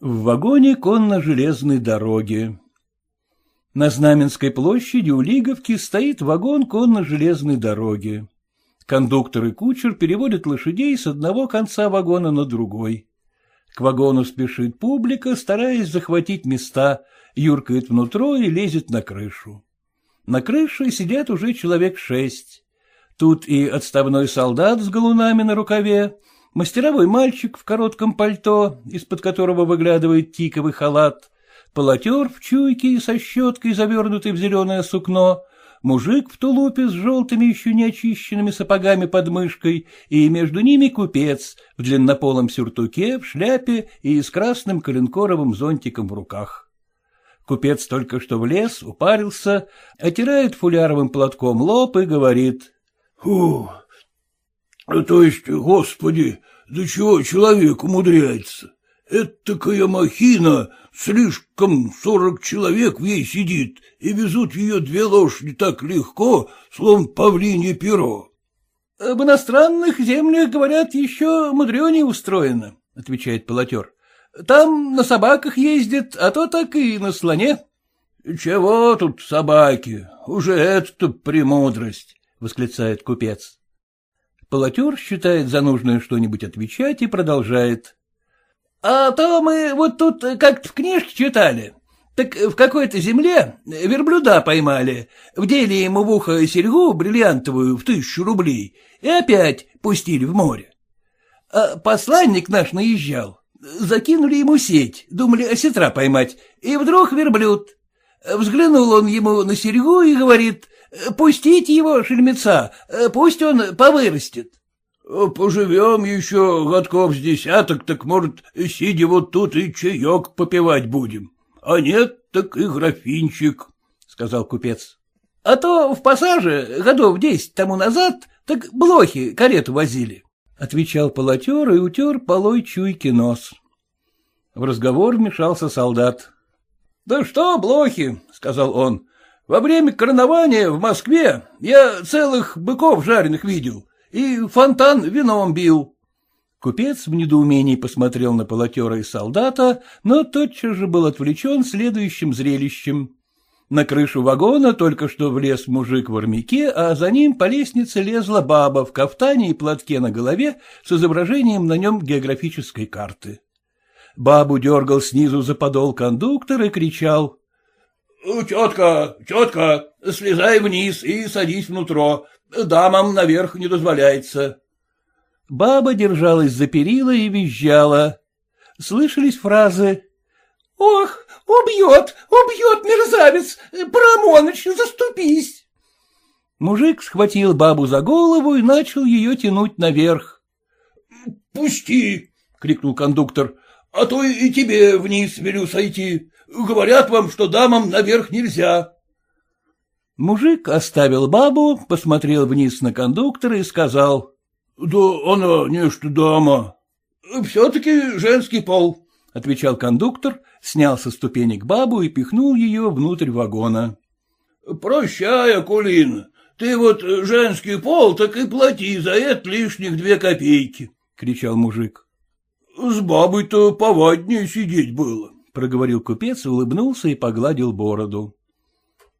В вагоне конно-железной дороги. На Знаменской площади у Лиговки стоит вагон конно-железной дороги. Кондуктор и кучер переводят лошадей с одного конца вагона на другой. К вагону спешит публика, стараясь захватить места, юркает внутрь и лезет на крышу. На крыше сидят уже человек шесть. Тут и отставной солдат с галунами на рукаве, мастеровой мальчик в коротком пальто, из-под которого выглядывает тиковый халат, полотер в чуйке со щеткой, завернутый в зеленое сукно, мужик в тулупе с желтыми еще не очищенными сапогами под мышкой, и между ними купец в длиннополом сюртуке, в шляпе и с красным коленкоровым зонтиком в руках. Купец только что влез, упарился, отирает фуляровым платком лоб и говорит. — Фу, а то есть, господи, до чего человек умудряется? Это такая махина, слишком сорок человек в ней сидит, и везут ее две лошади так легко, словно павлинье перо. — В иностранных землях, говорят, еще мудренее устроено, — отвечает полотер. — Там на собаках ездит, а то так и на слоне. — Чего тут собаки? Уже это премудрость, — восклицает купец. Полотер считает за нужное что-нибудь отвечать и продолжает. — А то мы вот тут как-то в книжке читали. Так в какой-то земле верблюда поймали, вдели ему в ухо серьгу бриллиантовую в тысячу рублей и опять пустили в море. А посланник наш наезжал, закинули ему сеть, думали осетра поймать, и вдруг верблюд. Взглянул он ему на серьгу и говорит, Пустите его, шельмеца, пусть он повырастет. — Поживем еще годков с десяток, так, может, сидя вот тут и чаек попивать будем. А нет, так и графинчик, — сказал купец. — А то в пассаже годов десять тому назад так блохи карету возили, — отвечал полотер и утер полой чуйки нос. В разговор вмешался солдат. — Да что блохи, — сказал он, во время карнавания в Москве я целых быков жареных видел и фонтан вином бил. Купец в недоумении посмотрел на полотера и солдата, но тотчас же был отвлечен следующим зрелищем. На крышу вагона только что влез мужик в армяке, а за ним по лестнице лезла баба в кафтане и платке на голове с изображением на нем географической карты. Бабу дергал снизу за подол кондуктор и кричал. — Тетка, тетка, слезай вниз и садись внутрь. Дамам наверх не дозволяется. Баба держалась за перила и визжала. Слышались фразы — Ох, убьет, убьет мерзавец, Парамоныч, заступись. Мужик схватил бабу за голову и начал ее тянуть наверх. — Пусти! — крикнул кондуктор. — А то и тебе вниз велю сойти. Говорят вам, что дамам наверх нельзя. Мужик оставил бабу, посмотрел вниз на кондуктора и сказал. — Да она не что дама. — Все-таки женский пол, — отвечал кондуктор, снял со ступенек бабу и пихнул ее внутрь вагона. — Прощай, Акулина, ты вот женский пол, так и плати за это лишних две копейки, — кричал мужик. — С бабой-то поваднее сидеть было проговорил купец, улыбнулся и погладил бороду.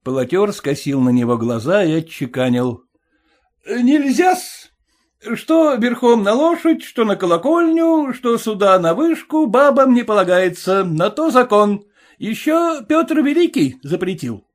Полотер скосил на него глаза и отчеканил. — Нельзя-с! Что верхом на лошадь, что на колокольню, что сюда на вышку бабам не полагается, на то закон. Еще Петр Великий запретил.